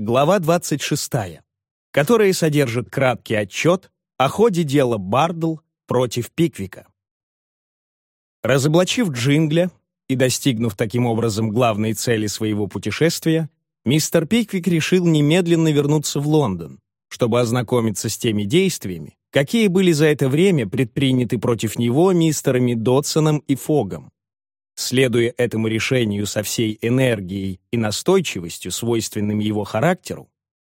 Глава 26, которая содержит краткий отчет о ходе дела Бардл против Пиквика. Разоблачив Джингля и достигнув таким образом главной цели своего путешествия, мистер Пиквик решил немедленно вернуться в Лондон, чтобы ознакомиться с теми действиями, какие были за это время предприняты против него мистерами Дотсоном и Фогом. Следуя этому решению со всей энергией и настойчивостью, свойственным его характеру,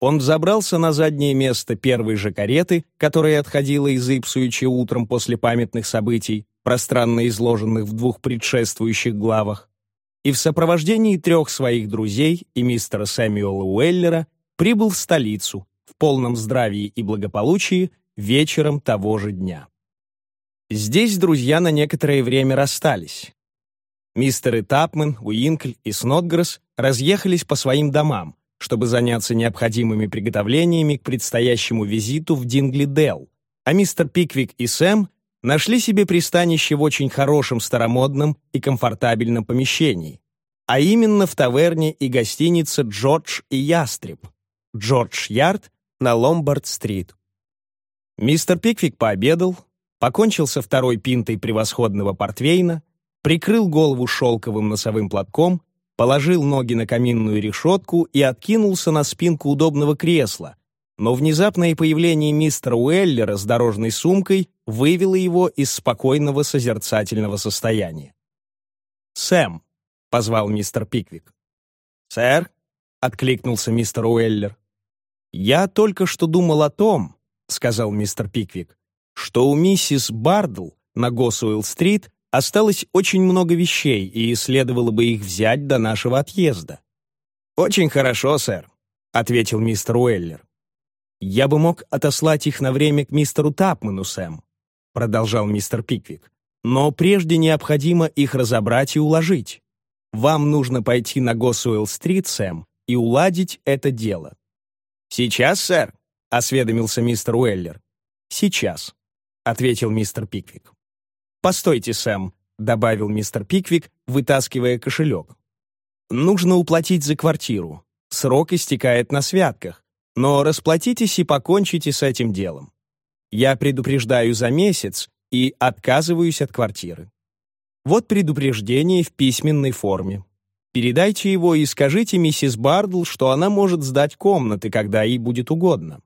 он взобрался на заднее место первой же кареты, которая отходила из Ипсуича утром после памятных событий, пространно изложенных в двух предшествующих главах, и в сопровождении трех своих друзей и мистера Сэмюэла Уэллера прибыл в столицу в полном здравии и благополучии вечером того же дня. Здесь друзья на некоторое время расстались, Мистеры Тапмен, Уинкль и Снотгресс разъехались по своим домам, чтобы заняться необходимыми приготовлениями к предстоящему визиту в Динглидел, а мистер Пиквик и Сэм нашли себе пристанище в очень хорошем старомодном и комфортабельном помещении, а именно в таверне и гостинице «Джордж и Ястреб» Джордж Ярд на Ломбард-стрит. Мистер Пиквик пообедал, покончил со второй пинтой превосходного портвейна, прикрыл голову шелковым носовым платком, положил ноги на каминную решетку и откинулся на спинку удобного кресла, но внезапное появление мистера Уэллера с дорожной сумкой вывело его из спокойного созерцательного состояния. «Сэм», — позвал мистер Пиквик. «Сэр», — откликнулся мистер Уэллер. «Я только что думал о том», — сказал мистер Пиквик, «что у миссис Бардл на Госуэлл-стрит Осталось очень много вещей, и следовало бы их взять до нашего отъезда. «Очень хорошо, сэр», — ответил мистер Уэллер. «Я бы мог отослать их на время к мистеру Тапману, Сэм», — продолжал мистер Пиквик. «Но прежде необходимо их разобрать и уложить. Вам нужно пойти на Госуэлл-стрит, Сэм, и уладить это дело». «Сейчас, сэр», — осведомился мистер Уэллер. «Сейчас», — ответил мистер Пиквик. «Постойте, Сэм», — добавил мистер Пиквик, вытаскивая кошелек. «Нужно уплатить за квартиру. Срок истекает на святках. Но расплатитесь и покончите с этим делом. Я предупреждаю за месяц и отказываюсь от квартиры. Вот предупреждение в письменной форме. Передайте его и скажите миссис Бардл, что она может сдать комнаты, когда ей будет угодно».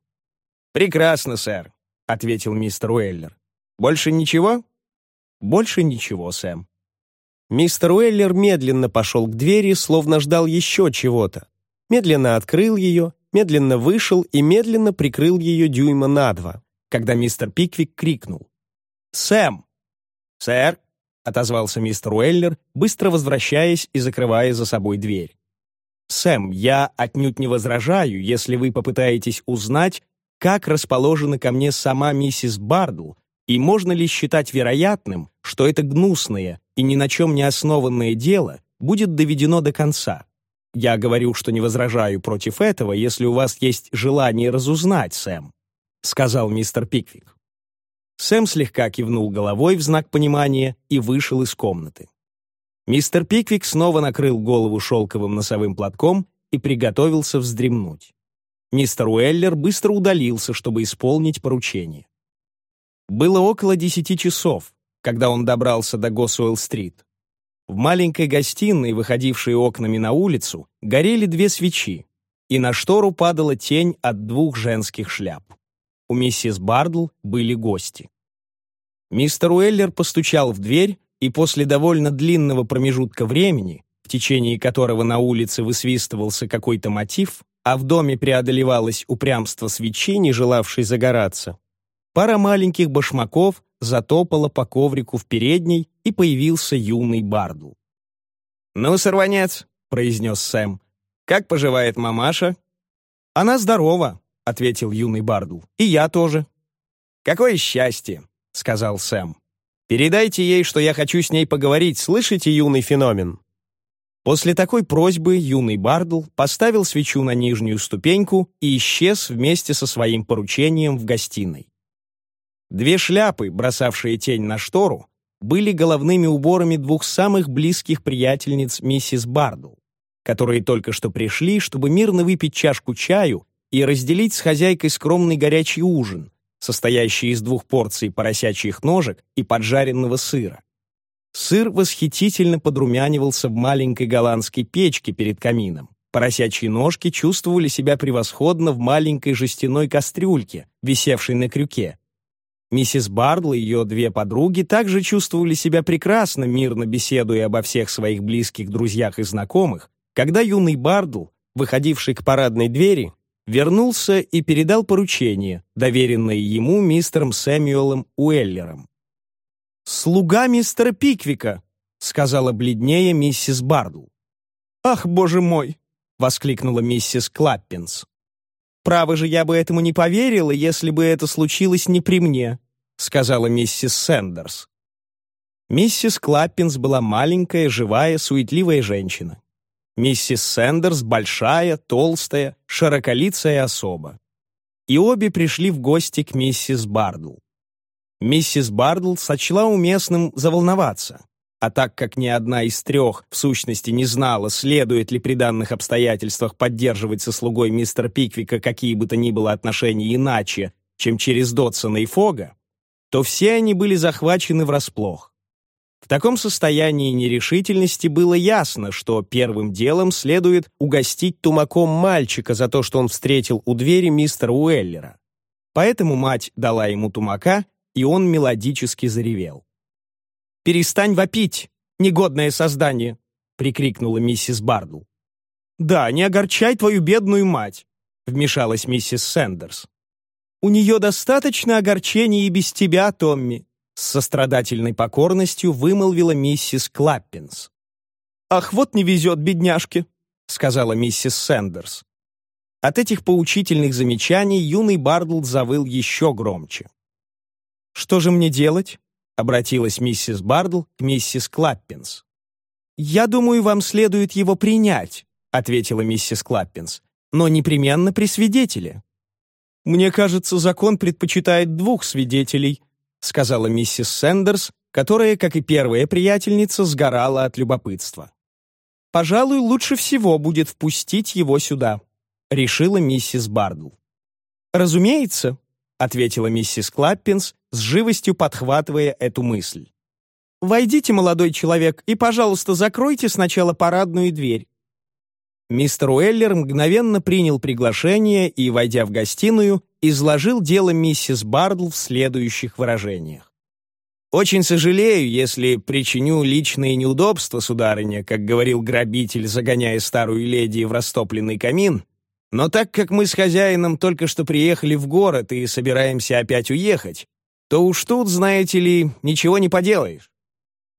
«Прекрасно, сэр», — ответил мистер Уэллер. «Больше ничего?» Больше ничего, Сэм. Мистер Уэллер медленно пошел к двери, словно ждал еще чего-то. Медленно открыл ее, медленно вышел и медленно прикрыл ее дюйма на два, когда мистер Пиквик крикнул. «Сэм!» «Сэр!» — отозвался мистер Уэллер, быстро возвращаясь и закрывая за собой дверь. «Сэм, я отнюдь не возражаю, если вы попытаетесь узнать, как расположена ко мне сама миссис Бардл и можно ли считать вероятным, что это гнусное и ни на чем не основанное дело будет доведено до конца? Я говорю, что не возражаю против этого, если у вас есть желание разузнать, Сэм», — сказал мистер Пиквик. Сэм слегка кивнул головой в знак понимания и вышел из комнаты. Мистер Пиквик снова накрыл голову шелковым носовым платком и приготовился вздремнуть. Мистер Уэллер быстро удалился, чтобы исполнить поручение. Было около десяти часов, когда он добрался до Госуэлл-стрит. В маленькой гостиной, выходившей окнами на улицу, горели две свечи, и на штору падала тень от двух женских шляп. У миссис Бардл были гости. Мистер Уэллер постучал в дверь, и после довольно длинного промежутка времени, в течение которого на улице высвистывался какой-то мотив, а в доме преодолевалось упрямство свечи, не желавшей загораться, Пара маленьких башмаков затопала по коврику в передней, и появился юный Бардл. «Ну, сорванец», — произнес Сэм, — «как поживает мамаша?» «Она здорова», — ответил юный Бардл, — «и я тоже». «Какое счастье», — сказал Сэм. «Передайте ей, что я хочу с ней поговорить, слышите, юный феномен?» После такой просьбы юный Бардл поставил свечу на нижнюю ступеньку и исчез вместе со своим поручением в гостиной. Две шляпы, бросавшие тень на штору, были головными уборами двух самых близких приятельниц миссис Бардл, которые только что пришли, чтобы мирно выпить чашку чаю и разделить с хозяйкой скромный горячий ужин, состоящий из двух порций поросячьих ножек и поджаренного сыра. Сыр восхитительно подрумянивался в маленькой голландской печке перед камином. Поросячьи ножки чувствовали себя превосходно в маленькой жестяной кастрюльке, висевшей на крюке. Миссис Бардл и ее две подруги также чувствовали себя прекрасно, мирно беседуя обо всех своих близких друзьях и знакомых, когда юный Бардл, выходивший к парадной двери, вернулся и передал поручение, доверенное ему мистером Сэмюэлом Уэллером. «Слуга мистера Пиквика», — сказала бледнее миссис Бардл. «Ах, боже мой!» — воскликнула миссис Клаппинс. «Право же, я бы этому не поверила, если бы это случилось не при мне», — сказала миссис Сэндерс. Миссис Клаппинс была маленькая, живая, суетливая женщина. Миссис Сэндерс большая, толстая, широколицая особа. И обе пришли в гости к миссис Бардл. Миссис Бардл сочла уместным заволноваться. А так как ни одна из трех, в сущности, не знала, следует ли при данных обстоятельствах поддерживать со слугой мистера Пиквика какие бы то ни было отношения иначе, чем через Дотсона и Фога, то все они были захвачены врасплох. В таком состоянии нерешительности было ясно, что первым делом следует угостить тумаком мальчика за то, что он встретил у двери мистера Уэллера. Поэтому мать дала ему тумака, и он мелодически заревел. «Перестань вопить, негодное создание!» — прикрикнула миссис Бардл. «Да, не огорчай твою бедную мать!» — вмешалась миссис Сэндерс. «У нее достаточно огорчений и без тебя, Томми!» С сострадательной покорностью вымолвила миссис Клаппинс. «Ах, вот не везет бедняжке!» — сказала миссис Сэндерс. От этих поучительных замечаний юный Бардл завыл еще громче. «Что же мне делать?» Обратилась миссис Бардл к миссис Клаппинс. «Я думаю, вам следует его принять», ответила миссис Клаппинс, «но непременно при свидетеле». «Мне кажется, закон предпочитает двух свидетелей», сказала миссис Сэндерс, которая, как и первая приятельница, сгорала от любопытства. «Пожалуй, лучше всего будет впустить его сюда», решила миссис Бардл. «Разумеется», ответила миссис Клаппинс, с живостью подхватывая эту мысль. «Войдите, молодой человек, и, пожалуйста, закройте сначала парадную дверь». Мистер Уэллер мгновенно принял приглашение и, войдя в гостиную, изложил дело миссис Бардл в следующих выражениях. «Очень сожалею, если причиню личные неудобства, сударыня, как говорил грабитель, загоняя старую леди в растопленный камин, но так как мы с хозяином только что приехали в город и собираемся опять уехать, то уж тут, знаете ли, ничего не поделаешь.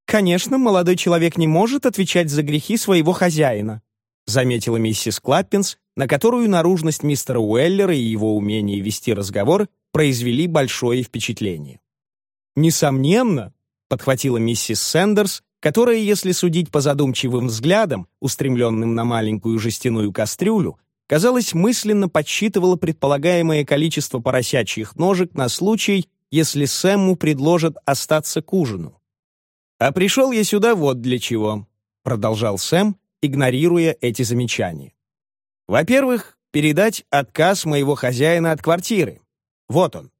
Конечно, молодой человек не может отвечать за грехи своего хозяина, заметила миссис Клаппинс, на которую наружность мистера Уэллера и его умение вести разговор произвели большое впечатление. «Несомненно», — подхватила миссис Сэндерс, которая, если судить по задумчивым взглядам, устремленным на маленькую жестяную кастрюлю, казалось, мысленно подсчитывала предполагаемое количество поросячьих ножек на случай, если Сэму предложат остаться к ужину. «А пришел я сюда вот для чего», — продолжал Сэм, игнорируя эти замечания. «Во-первых, передать отказ моего хозяина от квартиры. Вот он.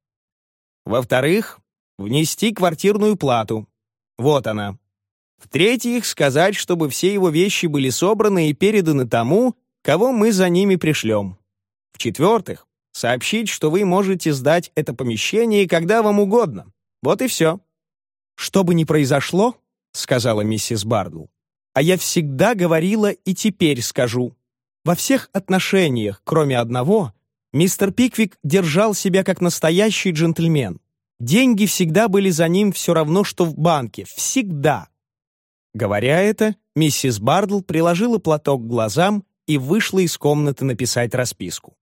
Во-вторых, внести квартирную плату. Вот она. В-третьих, сказать, чтобы все его вещи были собраны и переданы тому, кого мы за ними пришлем. В-четвертых, сообщить, что вы можете сдать это помещение когда вам угодно. Вот и все. «Что бы ни произошло», — сказала миссис Бардл, «а я всегда говорила и теперь скажу. Во всех отношениях, кроме одного, мистер Пиквик держал себя как настоящий джентльмен. Деньги всегда были за ним все равно, что в банке. Всегда. Говоря это, миссис Бардл приложила платок к глазам и вышла из комнаты написать расписку.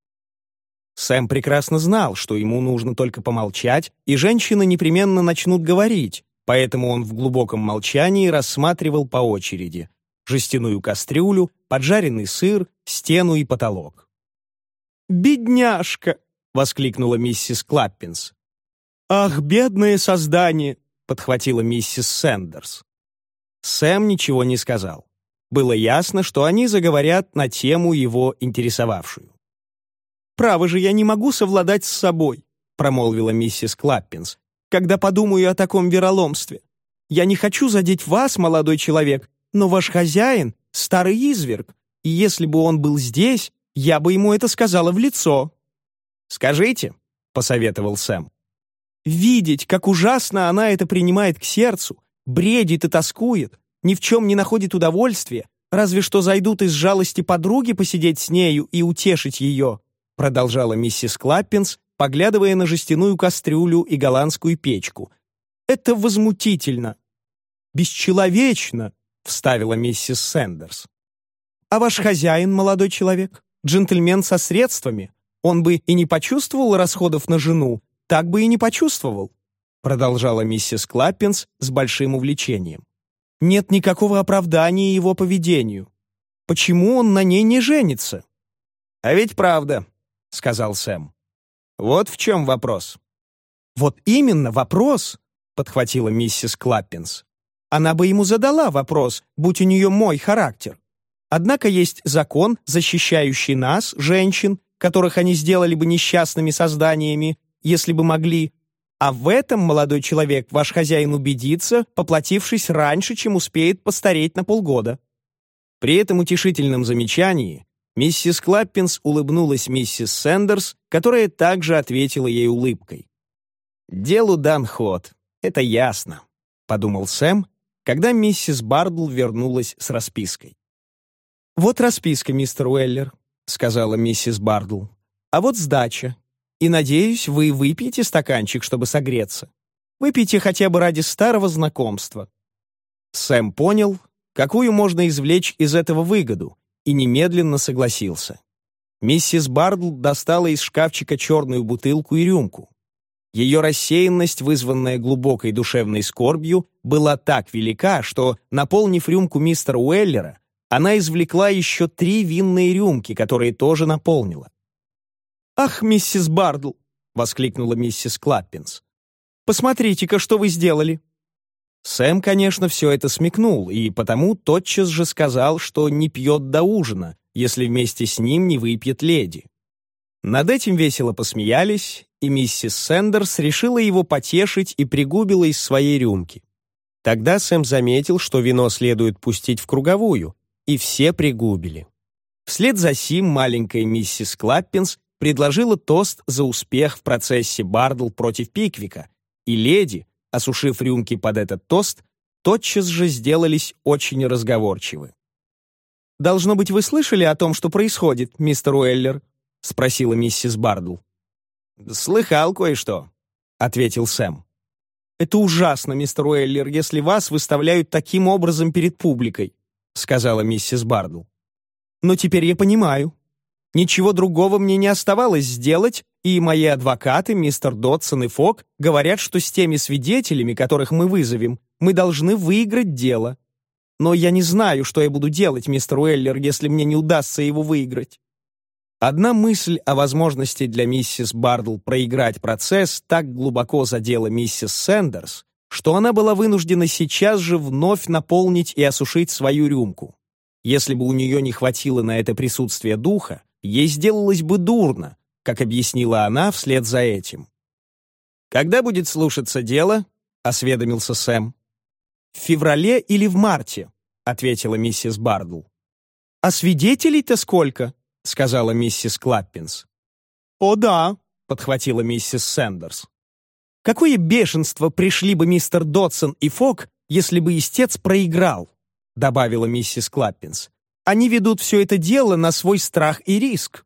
Сэм прекрасно знал, что ему нужно только помолчать, и женщины непременно начнут говорить, поэтому он в глубоком молчании рассматривал по очереди жестяную кастрюлю, поджаренный сыр, стену и потолок. «Бедняжка!» — воскликнула миссис Клаппинс. «Ах, бедное создание!» — подхватила миссис Сэндерс. Сэм ничего не сказал. Было ясно, что они заговорят на тему его интересовавшую. «Право же, я не могу совладать с собой», промолвила миссис Клаппинс, «когда подумаю о таком вероломстве. Я не хочу задеть вас, молодой человек, но ваш хозяин — старый изверг, и если бы он был здесь, я бы ему это сказала в лицо». «Скажите», — посоветовал Сэм. «Видеть, как ужасно она это принимает к сердцу, бредит и тоскует, ни в чем не находит удовольствия, разве что зайдут из жалости подруги посидеть с нею и утешить ее», продолжала миссис Клаппинс, поглядывая на жестяную кастрюлю и голландскую печку. «Это возмутительно!» «Бесчеловечно!» — вставила миссис Сэндерс. «А ваш хозяин, молодой человек, джентльмен со средствами, он бы и не почувствовал расходов на жену, так бы и не почувствовал», продолжала миссис Клаппинс с большим увлечением. «Нет никакого оправдания его поведению. Почему он на ней не женится?» «А ведь правда», — сказал Сэм. «Вот в чем вопрос». «Вот именно вопрос», — подхватила миссис Клаппинс. «Она бы ему задала вопрос, будь у нее мой характер. Однако есть закон, защищающий нас, женщин, которых они сделали бы несчастными созданиями, если бы могли. А в этом, молодой человек, ваш хозяин убедится, поплатившись раньше, чем успеет постареть на полгода». При этом утешительном замечании миссис Клаппинс улыбнулась миссис Сэндерс, которая также ответила ей улыбкой. «Делу дан ход, это ясно», — подумал Сэм, когда миссис Бардл вернулась с распиской. «Вот расписка, мистер Уэллер», — сказала миссис Бардл. «А вот сдача. И, надеюсь, вы выпьете стаканчик, чтобы согреться. Выпейте хотя бы ради старого знакомства». Сэм понял, какую можно извлечь из этого выгоду, и немедленно согласился. Миссис Бардл достала из шкафчика черную бутылку и рюмку. Ее рассеянность, вызванная глубокой душевной скорбью, была так велика, что, наполнив рюмку мистера Уэллера, она извлекла еще три винные рюмки, которые тоже наполнила. «Ах, миссис Бардл!» — воскликнула миссис Клаппинс. «Посмотрите-ка, что вы сделали!» Сэм, конечно, все это смекнул, и потому тотчас же сказал, что не пьет до ужина, если вместе с ним не выпьет леди. Над этим весело посмеялись, и миссис Сэндерс решила его потешить и пригубила из своей рюмки. Тогда Сэм заметил, что вино следует пустить в круговую, и все пригубили. Вслед за сим маленькая миссис Клаппинс предложила тост за успех в процессе Бардл против Пиквика, и леди, осушив рюмки под этот тост, тотчас же сделались очень разговорчивы. «Должно быть, вы слышали о том, что происходит, мистер Уэллер?» — спросила миссис Бардл. «Слыхал кое-что», — ответил Сэм. «Это ужасно, мистер Уэллер, если вас выставляют таким образом перед публикой сказала миссис Бардл. «Но теперь я понимаю. Ничего другого мне не оставалось сделать, и мои адвокаты, мистер Дотсон и Фок, говорят, что с теми свидетелями, которых мы вызовем, мы должны выиграть дело. Но я не знаю, что я буду делать, мистер Уэллер, если мне не удастся его выиграть». Одна мысль о возможности для миссис Бардл проиграть процесс так глубоко задела миссис Сэндерс, что она была вынуждена сейчас же вновь наполнить и осушить свою рюмку. Если бы у нее не хватило на это присутствия духа, ей сделалось бы дурно, как объяснила она вслед за этим. «Когда будет слушаться дело?» — осведомился Сэм. «В феврале или в марте?» — ответила миссис Бардл. «А свидетелей-то сколько?» — сказала миссис Клаппинс. «О да», — подхватила миссис Сэндерс. Какое бешенство пришли бы мистер Дотсон и Фог, если бы истец проиграл, добавила миссис Клаппинс. Они ведут все это дело на свой страх и риск.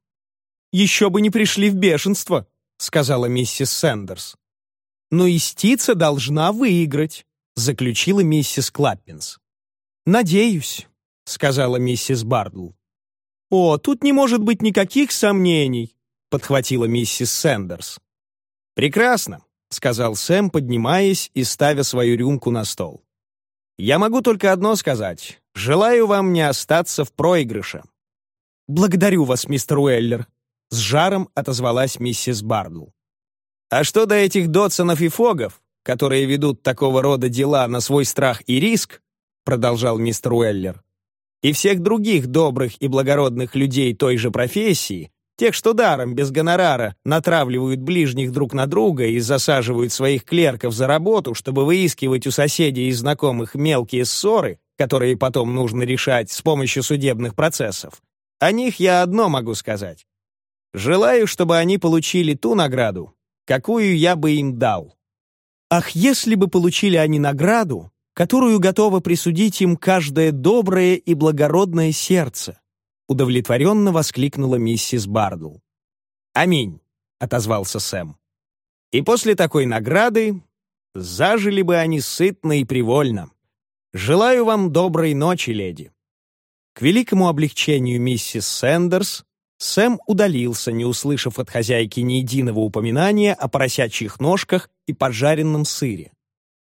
Еще бы не пришли в бешенство, сказала миссис Сэндерс. Но истица должна выиграть, заключила миссис Клаппинс. Надеюсь, сказала миссис Бардл. О, тут не может быть никаких сомнений, подхватила миссис Сэндерс. Прекрасно, — сказал Сэм, поднимаясь и ставя свою рюмку на стол. «Я могу только одно сказать. Желаю вам не остаться в проигрыше». «Благодарю вас, мистер Уэллер», — с жаром отозвалась миссис Бардл. «А что до этих Дотсонов и Фогов, которые ведут такого рода дела на свой страх и риск», — продолжал мистер Уэллер, и всех других добрых и благородных людей той же профессии, тех, что даром, без гонорара, натравливают ближних друг на друга и засаживают своих клерков за работу, чтобы выискивать у соседей и знакомых мелкие ссоры, которые потом нужно решать с помощью судебных процессов. О них я одно могу сказать. Желаю, чтобы они получили ту награду, какую я бы им дал. Ах, если бы получили они награду, которую готово присудить им каждое доброе и благородное сердце, удовлетворенно воскликнула миссис Бардл. «Аминь», — отозвался Сэм. «И после такой награды зажили бы они сытно и привольно. Желаю вам доброй ночи, леди». К великому облегчению миссис Сэндерс Сэм удалился, не услышав от хозяйки ни единого упоминания о поросячьих ножках и поджаренном сыре.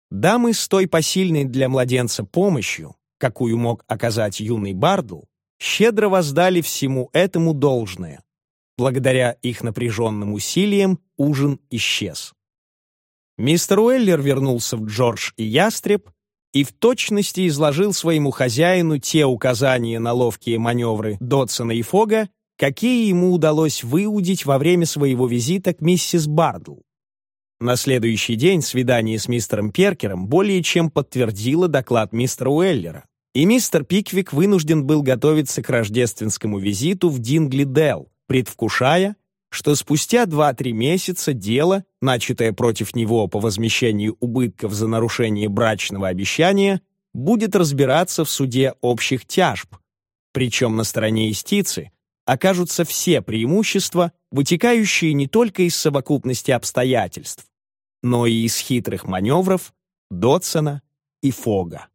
Дамы с той посильной для младенца помощью, какую мог оказать юный Бардл, щедро воздали всему этому должное. Благодаря их напряженным усилиям ужин исчез. Мистер Уэллер вернулся в Джордж и Ястреб и в точности изложил своему хозяину те указания на ловкие маневры Дотсона и Фога, какие ему удалось выудить во время своего визита к миссис Бардл. На следующий день свидание с мистером Перкером более чем подтвердило доклад мистера Уэллера, и мистер Пиквик вынужден был готовиться к рождественскому визиту в Дингли-Делл, предвкушая, что спустя 2-3 месяца дело, начатое против него по возмещению убытков за нарушение брачного обещания, будет разбираться в суде общих тяжб, причем на стороне истицы окажутся все преимущества, вытекающие не только из совокупности обстоятельств, но и из хитрых маневров Дотсона и Фога.